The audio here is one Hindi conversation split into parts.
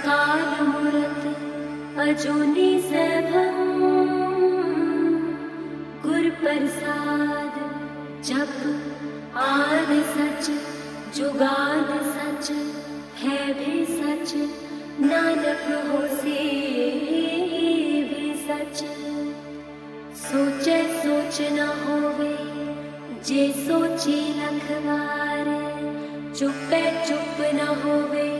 अकाल मूरत अजूनी सैभम गुर प्रसाद जप आद सच जुगाद सच है भी सच नानक होसी भी सच। सोचे सोच न होवे जे सोची लखवार चुपे चुप न होवे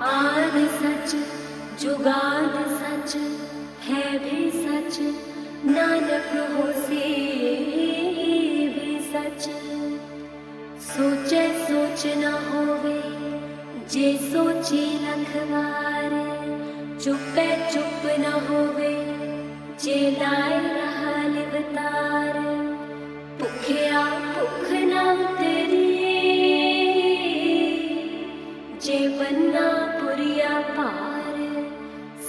आद सच जुगाद सच, है भी सच, नानक होसी भी सच। सोचे, सोच न होवे, जे सोची लखवार चुपे, चुप न होवे, जे लाए रहा लिवतार भुखिया भुख न तेरी, जे बन्ना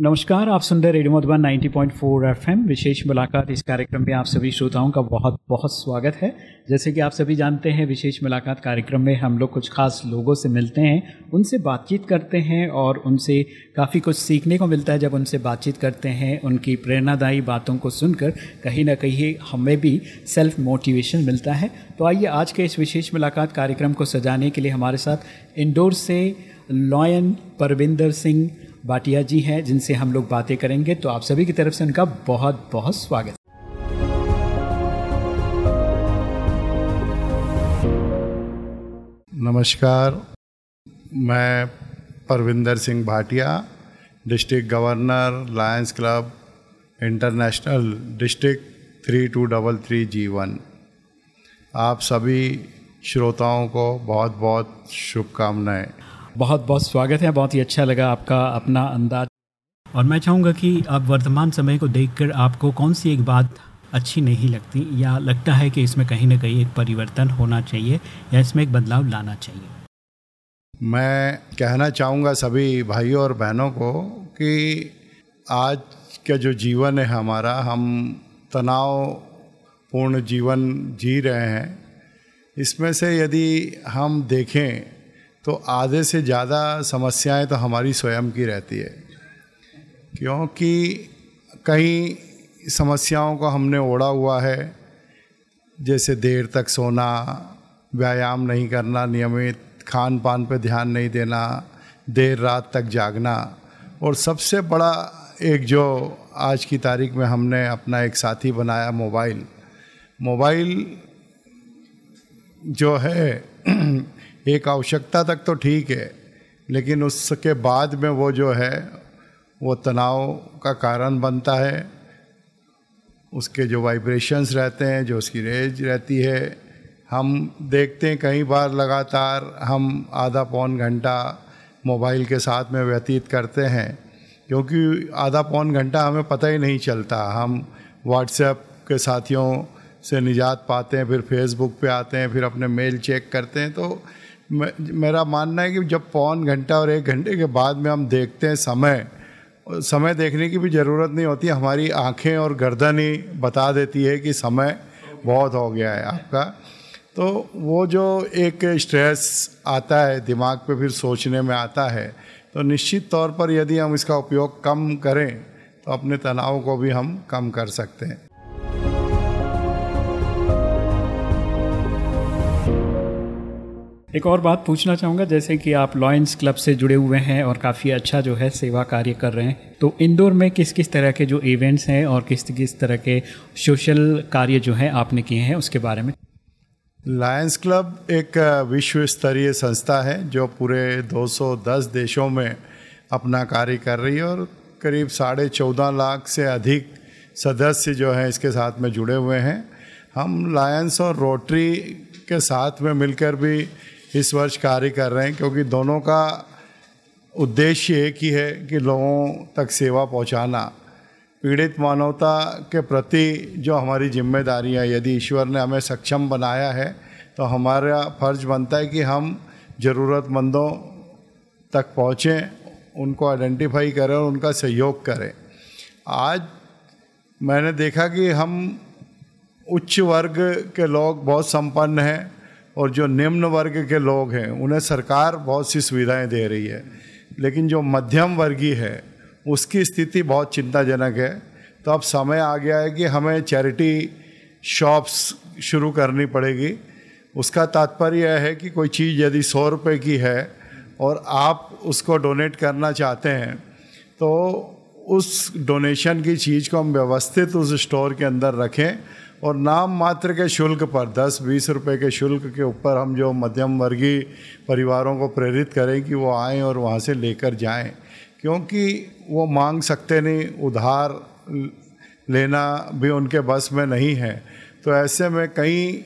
नमस्कार, आप सुन रहे रेडियो मधुबन 90.4 एफएम। विशेष मुलाकात इस कार्यक्रम में आप सभी श्रोताओं का बहुत बहुत स्वागत है। जैसे कि आप सभी जानते हैं, विशेष मुलाकात कार्यक्रम में हम लोग कुछ खास लोगों से मिलते हैं, उनसे बातचीत करते हैं और उनसे काफ़ी कुछ सीखने को मिलता है जब उनसे बातचीत करते हैं। उनकी प्रेरणादायी बातों को सुनकर कहीं ना कहीं हमें भी सेल्फ मोटिवेशन मिलता है। तो आइए आज के इस विशेष मुलाकात कार्यक्रम को सजाने के लिए हमारे साथ इंडोर से लॉयन परविंदर सिंह भाटिया जी हैं, जिनसे हम लोग बातें करेंगे तो आप सभी की तरफ़ से उनका बहुत बहुत स्वागत। नमस्कार, मैं Parvinder Singh Bhatia, district governor, lions club, international district three two double three G one. आप सभी श्रोताओं को बहुत बहुत शुभकामनाएँ। बहुत बहुत स्वागत है। बहुत ही अच्छा लगा आपका अपना अंदाज। और मैं चाहूँगा कि अब वर्तमान समय को देखकर आपको कौन सी एक बात अच्छी नहीं लगती या लगता है कि इसमें कहीं ना कहीं एक परिवर्तन होना चाहिए या इसमें एक बदलाव लाना चाहिए? मैं कहना चाहूँगा सभी भाइयों और बहनों को कि आज का जो जीवन है हमारा, हम तनाव पूर्ण जीवन जी रहे हैं। इसमें से यदि हम देखें तो आधे से ज़्यादा समस्याएँ तो हमारी स्वयं की रहती है। क्योंकि कई समस्याओं को हमने ओढ़ा हुआ है, जैसे देर तक सोना, व्यायाम नहीं करना, नियमित खान पान पर ध्यान नहीं देना, देर रात तक जागना। और सबसे बड़ा एक जो आज की तारीख में हमने अपना एक साथी बनाया, मोबाइल। मोबाइल जो है एक आवश्यकता तक तो ठीक है, लेकिन उसके बाद में वो जो है, वो तनाव का कारण बनता है। उसके जो वाइब्रेशंस रहते हैं, जो उसकी रेंज रहती है, हम देखते हैं कई बार लगातार हम आधा पौन घंटा मोबाइल के साथ में व्यतीत करते हैं, क्योंकि आधा पौन घंटा हमें पता ही नहीं चलता। हम व्हाट्सएप के साथियों से निजात पाते हैं, फिर फेसबुक पे आते हैं, फिर अपने मेल चेक करते हैं तो मेरा मानना है कि जब पौन घंटा और एक घंटे के बाद में हम देखते हैं समय समय देखने की भी ज़रूरत नहीं होती, हमारी आँखें और गर्दन ही बता देती है कि समय बहुत हो गया है आपका। तो वो जो एक स्ट्रेस आता है, दिमाग पे फिर सोचने में आता है तो निश्चित तौर पर यदि हम इसका उपयोग कम करें तो अपने तनाव को भी हम कम कर सकते हैं। एक और बात पूछना चाहूँगा, जैसे कि आप लॉयंस क्लब से जुड़े हुए हैं और काफ़ी अच्छा जो है सेवा कार्य कर रहे हैं तो इंदौर में किस किस तरह के जो इवेंट्स हैं और किस किस तरह के सोशल कार्य जो हैं आपने किए हैं, उसके बारे में? लायंस क्लब एक विश्व स्तरीय संस्था है, जो पूरे 210 देशों में अपना कार्य कर रही है और करीब साढ़े चौदह लाख से अधिक सदस्य जो हैं इसके साथ में जुड़े हुए हैं। हम लायंस और रोटरी के साथ में मिलकर भी इस वर्ष कार्य कर रहे हैं, क्योंकि दोनों का उद्देश्य एक ही है कि लोगों तक सेवा पहुंचाना। पीड़ित मानवता के प्रति जो हमारी ज़िम्मेदारी है, यदि ईश्वर ने हमें सक्षम बनाया है तो हमारा फ़र्ज़ बनता है कि हम ज़रूरतमंदों तक पहुँचें, उनको आइडेंटिफाई करें और उनका सहयोग करें। आज मैंने देखा कि हम उच्च वर्ग के लोग बहुत संपन्न हैं और जो निम्न वर्ग के लोग हैं, उन्हें सरकार बहुत सी सुविधाएँ दे रही है। लेकिन जो मध्यम वर्गीय है, उसकी स्थिति बहुत चिंताजनक है। तो अब समय आ गया है कि हमें चैरिटी शॉप्स शुरू करनी पड़ेगी। उसका तात्पर्य यह है कि कोई चीज़ यदि सौ रुपये की है और आप उसको डोनेट करना चाहते हैं तो उस डोनेशन की चीज़ को हम व्यवस्थित उस स्टोर के अंदर रखें और नाम मात्र के शुल्क पर 10-20 रुपए के शुल्क के ऊपर हम जो मध्यम वर्गीय परिवारों को प्रेरित करें कि वो आएँ और वहाँ से लेकर जाएँ। क्योंकि वो मांग सकते नहीं, उधार लेना भी उनके बस में नहीं है। तो ऐसे में कई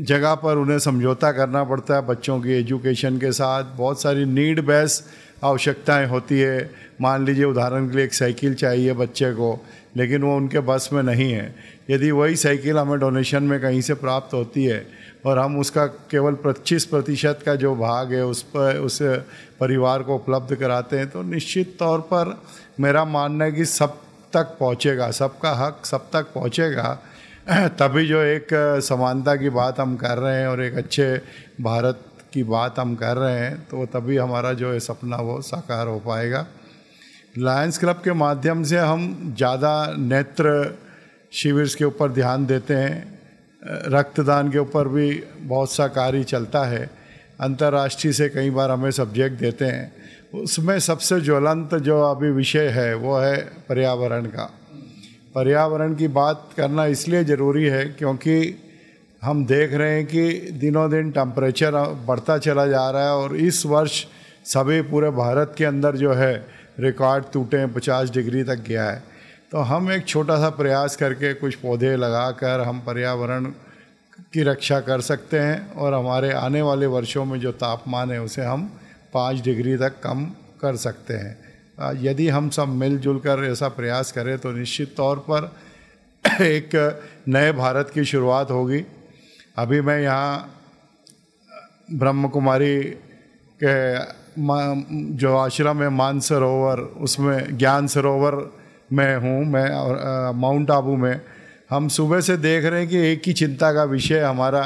जगह पर उन्हें समझौता करना पड़ता है बच्चों की एजुकेशन के साथ। बहुत सारी नीड बेस आवश्यकताएँ होती है। मान लीजिए उदाहरण के लिए एक साइकिल चाहिए बच्चे को। लेकिन वो उनके बस में नहीं है। यदि वही साइकिल हमें डोनेशन में कहीं से प्राप्त होती है और हम उसका केवल पच्चीस प्रतिशत का जो भाग है उस पर, उस परिवार को उपलब्ध कराते हैं तो निश्चित तौर पर मेरा मानना है कि सब तक पहुँचेगा, सबका हक सब तक पहुँचेगा। तभी जो एक समानता की बात हम कर रहे हैं और एक अच्छे भारत की बात हम कर रहे हैं तो तभी हमारा जो है सपना वो साकार हो पाएगा। लायंस क्लब के माध्यम से हम ज़्यादा नेत्र शिविर के ऊपर ध्यान देते हैं। रक्तदान के ऊपर भी बहुत सा कार्य चलता है। अंतर्राष्ट्रीय से कई बार हमें सब्जेक्ट देते हैं। उसमें सबसे ज्वलंत जो अभी विषय है, वो है पर्यावरण का। पर्यावरण की बात करना इसलिए ज़रूरी है क्योंकि हम देख रहे हैं कि दिनों दिन टेम्परेचर बढ़ता चला जा रहा है और इस वर्ष सभी पूरे भारत के अंदर जो है रिकॉर्ड टूटे पचास डिग्री तक गया है। तो हम एक छोटा सा प्रयास करके कुछ पौधे लगाकर हम पर्यावरण की रक्षा कर सकते हैं और हमारे आने वाले वर्षों में जो तापमान है उसे हम पाँच डिग्री तक कम कर सकते हैं। यदि हम सब मिलजुल कर ऐसा प्रयास करें तो निश्चित तौर पर एक नए भारत की शुरुआत होगी। अभी मैं यहाँ ब्रह्म कुमारी के जो आश्रम है मान सरोवर उसमें ज्ञान सरोवर में हूँ, मैं और माउंट आबू में। हम सुबह से देख रहे हैं कि एक ही चिंता का विषय हमारा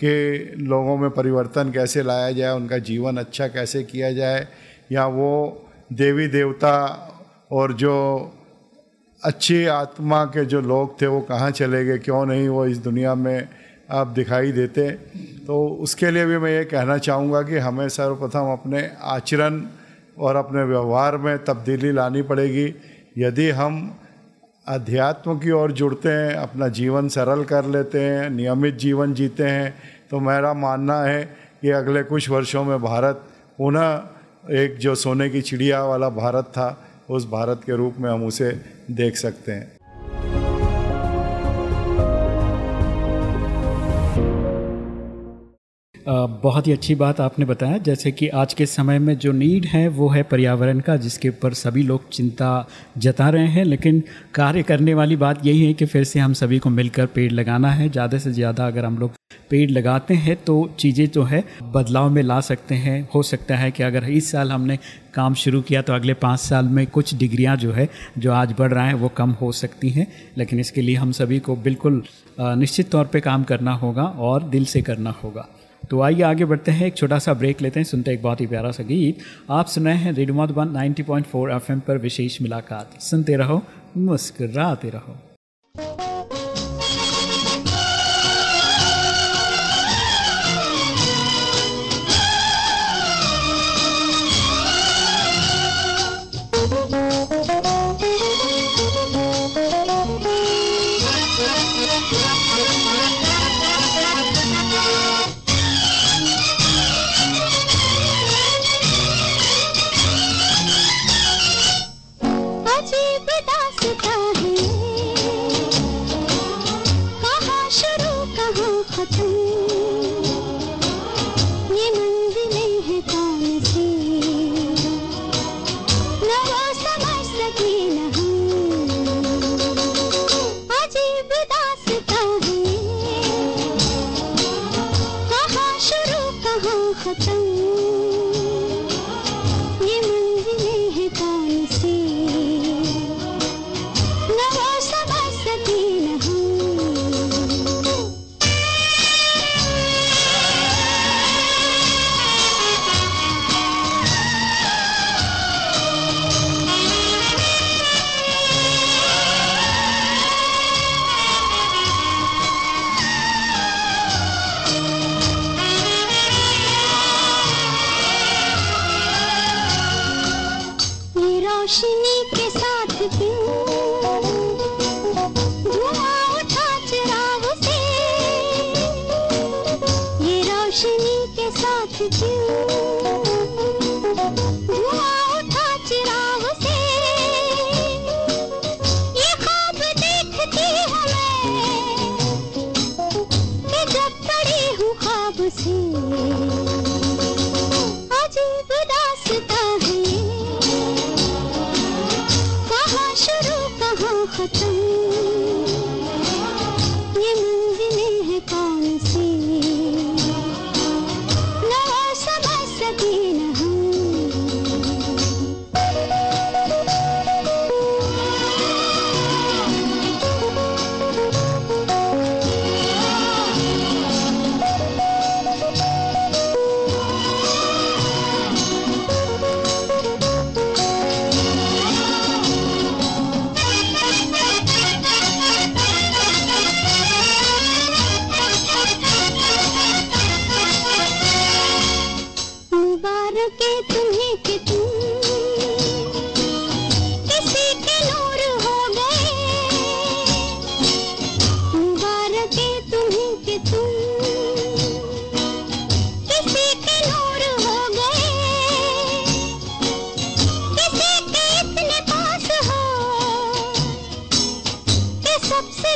कि लोगों में परिवर्तन कैसे लाया जाए, उनका जीवन अच्छा कैसे किया जाए, या वो देवी देवता और जो अच्छी आत्मा के जो लोग थे वो कहाँ चले गए, क्यों नहीं वो इस दुनिया में अब दिखाई देते तो उसके लिए भी मैं ये कहना चाहूँगा कि हमें सर्वप्रथम अपने आचरण और अपने व्यवहार में तब्दीली लानी पड़ेगी। यदि हम अध्यात्म की ओर जुड़ते हैं, अपना जीवन सरल कर लेते हैं, नियमित जीवन जीते हैं तो मेरा मानना है कि अगले कुछ वर्षों में भारत पुनः एक जो सोने की चिड़िया वाला भारत था, उस भारत के रूप में हम उसे देख सकते हैं। बहुत ही अच्छी बात आपने बताया, जैसे कि आज के समय में जो नीड है, वो है पर्यावरण का, जिसके ऊपर सभी लोग चिंता जता रहे हैं, लेकिन कार्य करने वाली बात यही है कि फिर से हम सभी को मिलकर पेड़ लगाना है। ज़्यादा से ज़्यादा अगर हम लोग पेड़ लगाते हैं तो चीज़ें जो है, बदलाव में ला सकते हैं। हो सकता है कि अगर इस साल हमने काम शुरू किया तो अगले पाँच साल में कुछ डिग्रियाँ जो है, जो आज बढ़ रहा है, वो कम हो सकती हैं। लेकिन इसके लिए हम सभी को बिल्कुल निश्चित तौर पे काम करना होगा और दिल से करना होगा। तो आइए आगे बढ़ते हैं, एक छोटा सा ब्रेक लेते हैं, सुनते हैं एक बहुत ही प्यारा सा गीत। आप सुनाए हैं रेडमोट वन 90.4 पॉइंट पर विशेष मुलाकात। सुनते रहो, मुस्कराते रहो।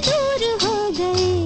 किसी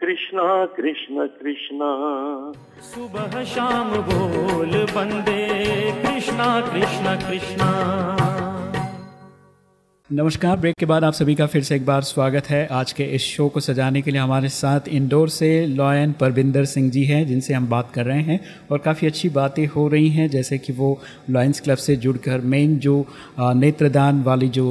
कृष्णा कृष्ण कृष्णा। सुबह शाम बोल बंदे कृष्णा कृष्णा कृष्णा। नमस्कार ब्रेक के बाद आप सभी का फिर से एक बार स्वागत है आज के इस शो को सजाने के लिए हमारे साथ इंदौर से लॉयन परविंदर सिंह जी हैं जिनसे हम बात कर रहे हैं और काफ़ी अच्छी बातें हो रही हैं जैसे कि वो लॉयंस क्लब से जुड़कर मेन जो नेत्रदान वाली जो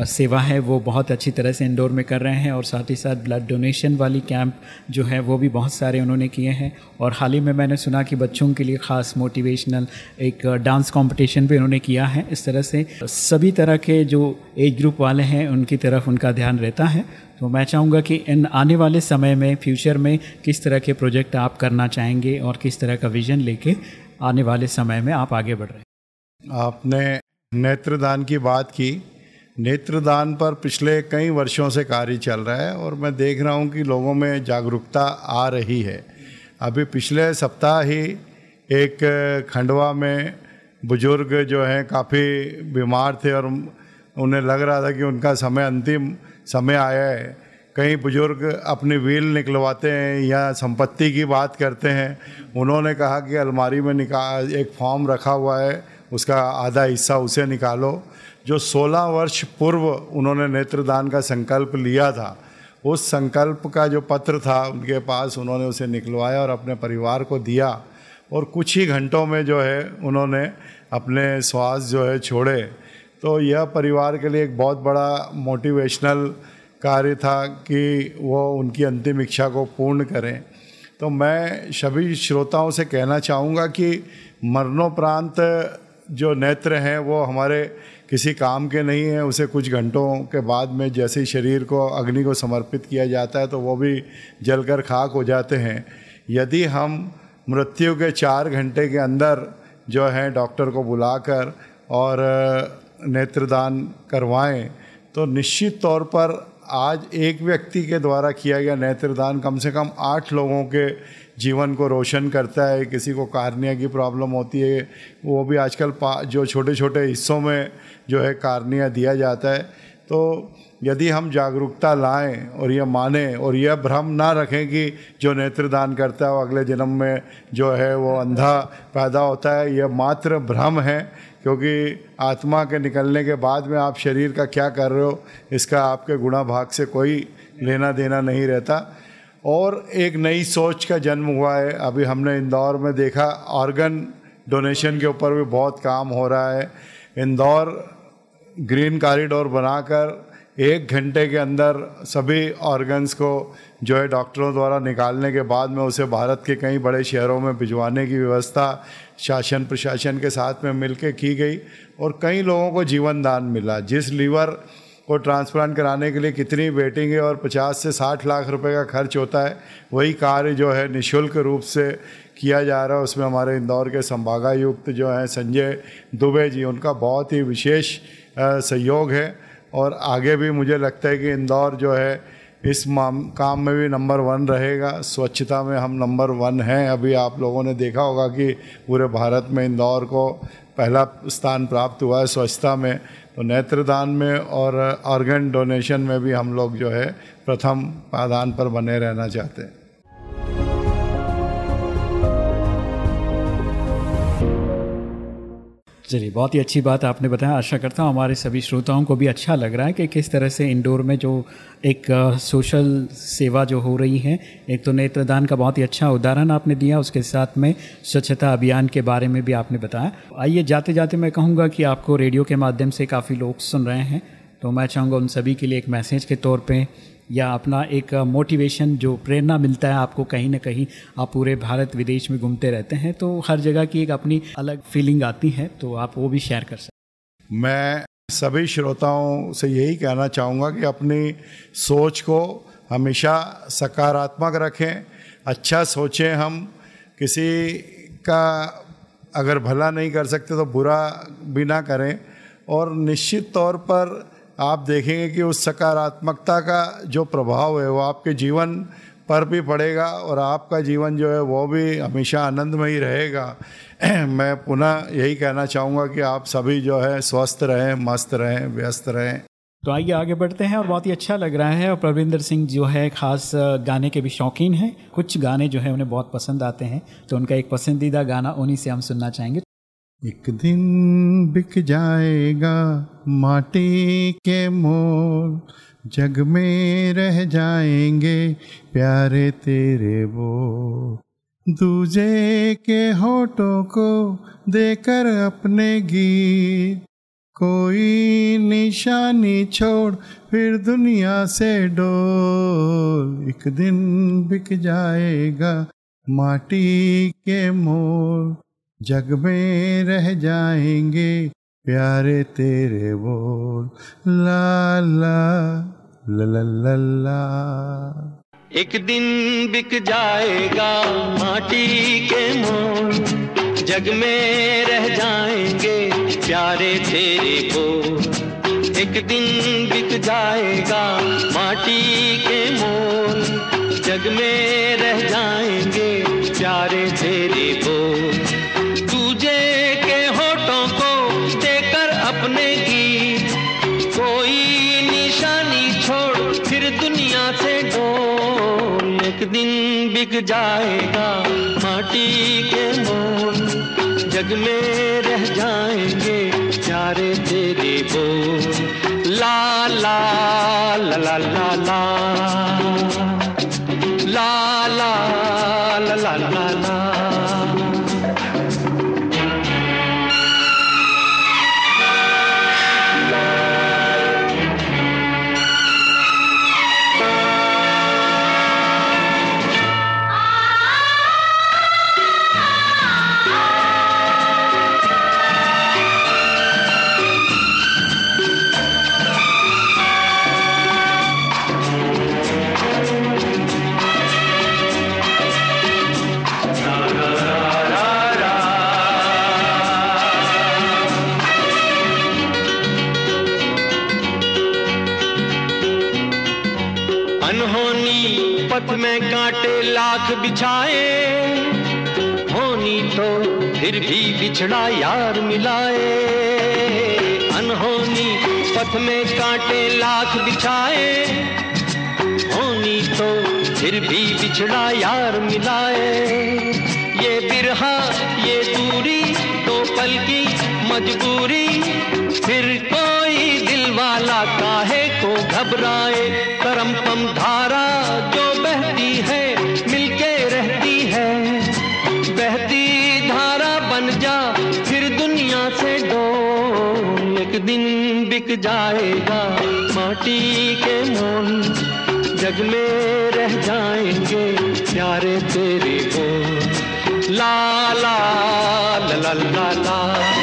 सेवा है, वो बहुत अच्छी तरह से इंडोर में कर रहे हैं और साथ ही साथ ब्लड डोनेशन वाली कैंप जो है, वो भी बहुत सारे उन्होंने किए हैं। और हाल ही में मैंने सुना कि बच्चों के लिए ख़ास मोटिवेशनल एक डांस कंपटीशन भी उन्होंने किया है इस तरह से। सभी तरह के जो एज ग्रुप वाले हैं, उनकी तरफ़ उनका ध्यान रहता है। तो मैं चाहूँगा कि इन आने वाले समय में फ्यूचर में किस तरह के प्रोजेक्ट आप करना चाहेंगे और किस तरह का विजन लेके आने वाले समय में आप आगे बढ़ रहे हैं। आपने नेत्रदान की बात की। नेत्रदान पर पिछले कई वर्षों से कार्य चल रहा है और मैं देख रहा हूँ कि लोगों में जागरूकता आ रही है। अभी पिछले सप्ताह ही एक खंडवा में बुज़ुर्ग जो हैं काफ़ी बीमार थे और उन्हें लग रहा था कि उनका समय अंतिम समय आया है। कई बुज़ुर्ग अपनी व्हील निकलवाते हैं या संपत्ति की बात करते हैं। उन्होंने कहा कि अलमारी में निकाल एक फॉर्म रखा हुआ है, उसका आधा हिस्सा उसे निकालो। जो 16 वर्ष पूर्व उन्होंने नेत्रदान का संकल्प लिया था, उस संकल्प का जो पत्र था उनके पास उन्होंने उसे निकलवाया और अपने परिवार को दिया और कुछ ही घंटों में जो है उन्होंने अपने श्वास जो है छोड़े। तो यह परिवार के लिए एक बहुत बड़ा मोटिवेशनल कार्य था कि वो उनकी अंतिम इच्छा को पूर्ण करें। तो मैं सभी श्रोताओं से कहना चाहूँगा कि मरणोपरांत जो नेत्र हैं वो हमारे किसी काम के नहीं है, उसे कुछ घंटों के बाद में जैसे ही शरीर को, अग्नि को समर्पित किया जाता है तो वो भी जलकर खाक हो जाते हैं। यदि हम मृत्यु के चार घंटे के अंदर जो है डॉक्टर को बुलाकर और नेत्रदान करवाएँ तो निश्चित तौर पर आज एक व्यक्ति के द्वारा किया गया नेत्रदान कम से कम आठ लोगों के जीवन को रोशन करता है, किसी को कार्निया की प्रॉब्लम होती है, वो भी आजकल जो छोटे छोटे हिस्सों में जो है कार्निया दिया जाता है। तो यदि हम जागरूकता लाएँ और यह माने और यह भ्रम ना रखें कि जो नेत्रदान करता है वो अगले जन्म में जो है वो अंधा पैदा होता है यह मात्र भ्रम है। क्योंकि आत्मा के निकलने के बाद में आप शरीर का क्या कर रहे हो, इसका आपके गुणा भाग से कोई लेना देना नहीं रहता। और एक नई सोच का जन्म हुआ है। अभी हमने इंदौर में देखा, ऑर्गन डोनेशन के ऊपर भी बहुत काम हो रहा है। इंदौर ग्रीन कॉरिडोर बनाकर एक घंटे के अंदर सभी ऑर्गन्स को जो है डॉक्टरों द्वारा निकालने के बाद में उसे भारत के कई बड़े शहरों में भिजवाने की व्यवस्था शासन प्रशासन के साथ में मिलकर की गई और कई लोगों को जीवन दान मिला। जिस लीवर को ट्रांसप्लांट कराने के लिए कितनी वेटिंग है और 50 से 60 लाख रुपए का खर्च होता है, वही कार्य जो है निशुल्क रूप से किया जा रहा है। उसमें हमारे इंदौर के संभागायुक्त जो हैं संजय दुबे जी, उनका बहुत ही विशेष सहयोग है। और आगे भी मुझे लगता है कि इंदौर जो है, इस माम, काम में भी नंबर वन रहेगा। स्वच्छता में हम नंबर वन हैं। अभी आप लोगों ने देखा होगा कि पूरे भारत में इंदौर को पहला स्थान प्राप्त हुआ है स्वच्छता में। तो नेत्रदान में और ऑर्गन डोनेशन में भी हम लोग जो है, प्रथम पादान पर बने रहना चाहते हैं। चलिए, बहुत ही अच्छी बात आपने बताया। आशा करता हूँ हमारे सभी श्रोताओं को भी अच्छा लग रहा है कि किस तरह से इंडोर में जो एक सोशल सेवा जो हो रही है, एक तो नेत्रदान का बहुत ही अच्छा उदाहरण आपने दिया, उसके साथ में स्वच्छता अभियान के बारे में भी आपने बताया। आइए जाते जाते मैं कहूँगा कि आपको रेडियो के माध्यम से काफ़ी लोग सुन रहे हैं तो मैं चाहूँगा उन सभी के लिए एक मैसेज के तौर पर या अपना एक मोटिवेशन जो प्रेरणा मिलता है आपको कहीं ना कहीं, आप पूरे भारत विदेश में घूमते रहते हैं तो हर जगह की एक अपनी अलग फीलिंग आती है तो आप वो भी शेयर कर सकते मैं सभी श्रोताओं से यही कहना चाहूँगा कि अपनी सोच को हमेशा सकारात्मक रखें अच्छा सोचें हम, किसी का अगर भला नहीं कर सकते तो बुरा भी ना करें, और निश्चित तौर पर आप देखेंगे कि उस सकारात्मकता का जो प्रभाव है, वो आपके जीवन पर भी पड़ेगा और आपका जीवन जो है, वो भी हमेशा आनंदमय रहेगा। मैं पुनः यही कहना चाहूँगा कि आप सभी जो है, स्वस्थ रहें, मस्त रहें, व्यस्त रहें। तो आइए आगे बढ़ते हैं और बहुत ही अच्छा लग रहा है और प्रविंदर सिंह जो है, खास गाने के भी शौकीन हैं। कुछ गाने जो है, उन्हें बहुत पसंद आते हैं तो उनका एक पसंदीदा गाना उन्हीं से हम सुनना चाहेंगे। एक दिन बिक जाएगा माटी के मोल, जग में रह जाएँगे प्यारे तेरे वो। दूजे के होठों को देकर अपने गीत, कोई निशानी छोड़ फिर दुनिया से डोल। एक दिन बिक जाएगा माटी के मोल जग में रह जाएँगे प्यारे तेरे बोल ला ला ला ला ला एक दिन बिक जाएगा माटी के मोल। जग में रह जाएँगे प्यारे तेरे को एक दिन बिक जाएगा माटी के मोल। जग में रह जाएँगे प्यारे तेरे को जाएगा माटी के मोल। जग में रह जाएँगे प्यारे तेरे बोल। ला ला ला ला ला ला। ला ला। बिछड़ा यार मिलाए। ये बिरहा, ये दूरी तो पल की मजबूरी। फिर कोई दिल वाला काहे को घबराए? करम पम धारा जो बहती है, मिलके रहती है। बहती धारा बन जा, फिर दुनिया से डोल एक दिन बिक जाएगा। माटी के मोल जग में रह जाएँगे प्यारे तेरे को ला ला ला ला ला ला ला।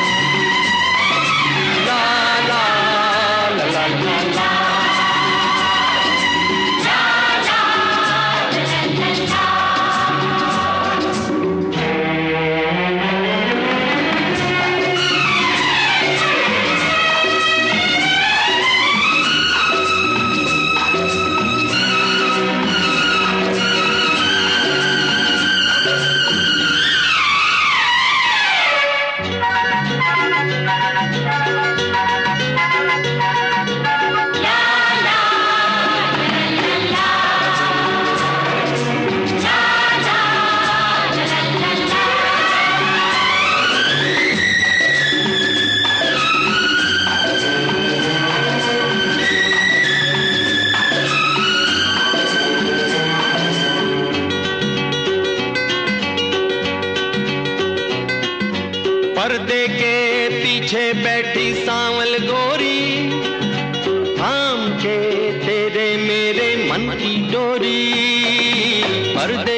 मन की डोरी पर्दे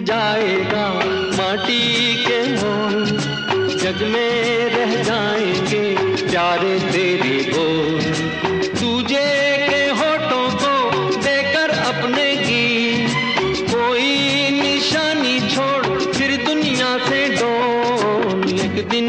जाएगा, माटी के मोल जग में रह जाएँगे प्यारे तेरे बोल। तुझे के होठों को देकर अपने की कोई निशानी छोड़ फिर दुनिया से डोल। एक दिन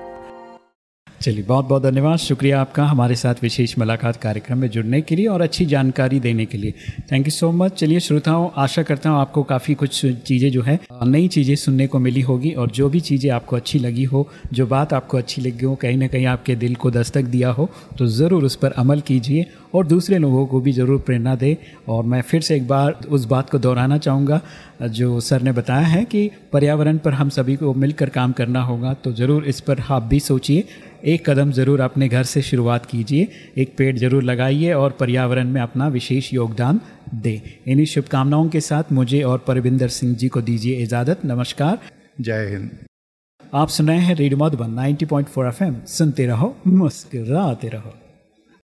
चलिए, बहुत बहुत धन्यवाद। शुक्रिया आपका हमारे साथ विशेष मुलाकात कार्यक्रम में जुड़ने के लिए और अच्छी जानकारी देने के लिए। थैंक यू सो मच चलिए, श्रोताओं, आशा करता हूँ आपको काफ़ी कुछ चीज़ें जो है नई चीज़ें सुनने को मिली होगी और जो भी चीज़ें आपको अच्छी लगी हो, जो बात आपको अच्छी लगी हो, कहीं ना कहीं आपके दिल को दस्तक दिया हो तो ज़रूर उस पर अमल कीजिए और दूसरे लोगों को भी ज़रूर प्रेरणा दे। और मैं फिर से एक बार उस बात को दोहराना चाहूँगा जो सर ने बताया है कि पर्यावरण पर हम सभी को मिलकर काम करना होगा तो ज़रूर इस पर आप भी सोचिए। एक कदम ज़रूर अपने घर से शुरुआत कीजिए एक पेड़ ज़रूर लगाइए और पर्यावरण में अपना विशेष योगदान दें। इन्हीं शुभकामनाओं के साथ मुझे और परविंदर सिंह जी को दीजिए इजाज़त। नमस्कार। जय हिंद। आप सुन रहे हैं रेडियो मधुबन 90.4 एफएम। सुनते रहो मुस्कराते रहो।